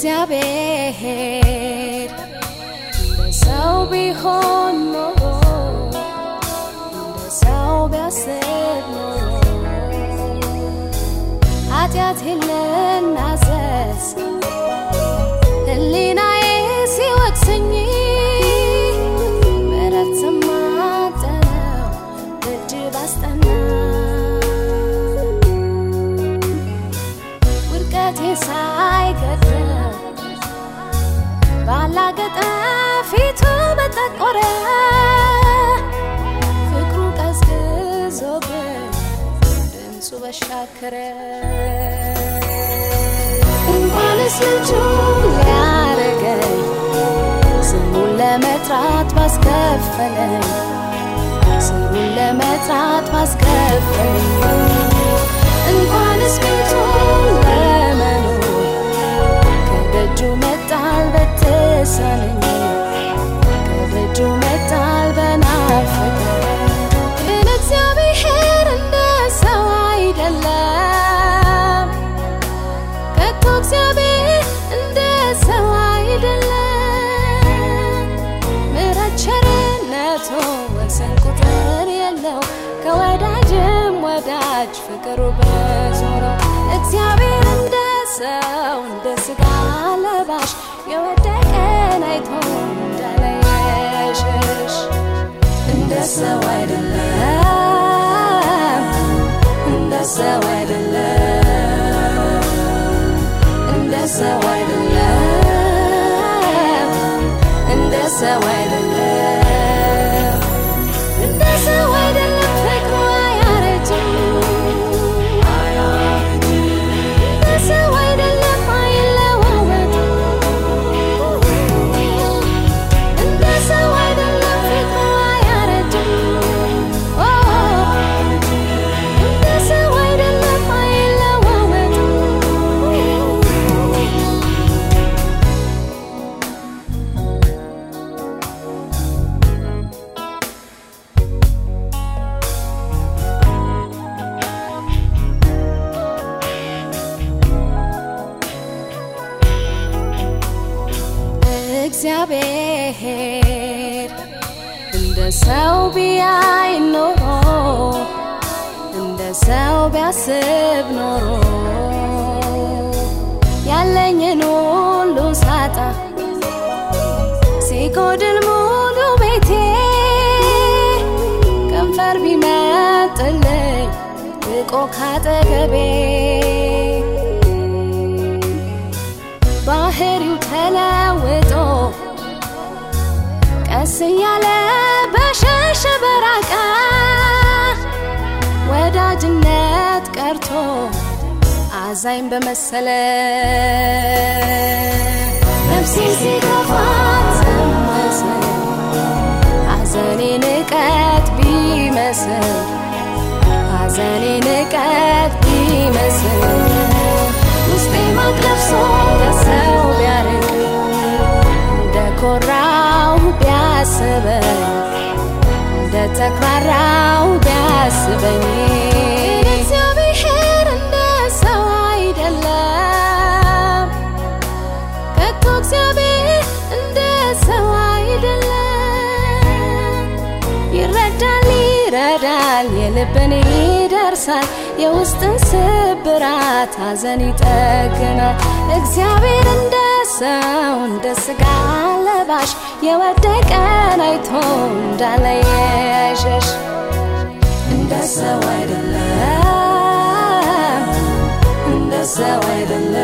እግዚአብሔር እንደ ሰው ቢሆን ኖሮ እንደ ሰው ቢያስብ ኖሮ ኃጢአቴን ልናዘዝ ባላገጠ ፊቱ በጠቆረ ፍቅሩ ቀዝቅዞብን ድምፁ በሻከረ እንኳንስ ልጁ ሊያረገኝ ስሙን ለመጥራት ባስከፈለኝ ስሙን ለመጥራት ባስከፈለኝ እግዚአብሔር እንደ ሰው ቸርነቱ ወሰን ቁጥር የለው። ከወዳጅም ወዳጅ ፍቅሩ ብዙ እግዚአብሔር እንደ ሰው እንደ ስጋ ለባሽ። የወደቀን አይቶ እንደ ሰው አይደለም እንደ ሰው አይደለም እግዚአብሔር እንደ ሰው ቢያይ ኖሮ እንደ ሰው ቢያስብ ኖሮ ያለኝን ሁሉ ሳጣ ሲጎድል ሙሉ ቤቴ ከንፈር ቢመጥልኝ ርቆ ካጠገቤ። ባህሪው ተለውጦ ቀስ እያለ በሸሸ በራቀ ወዳጅነት ቀርቶ አዛኝ በመሰለ ነፍሴ ሲከፋት ዝመስል ሐዘኔ ንቀት ቢመስል ሐዘኔ ንቀት ይረዳል የልብን ይደርሳል የውስጥን ስብራት ሐዘን ይጠግናል። እግዚአብሔር እንደ ሰው እንደ ስጋ ለባሽ የወደቀን አይቶ እንዳለየሸሽ እንደ ሰው አይደለም እንደ ሰው አይደለም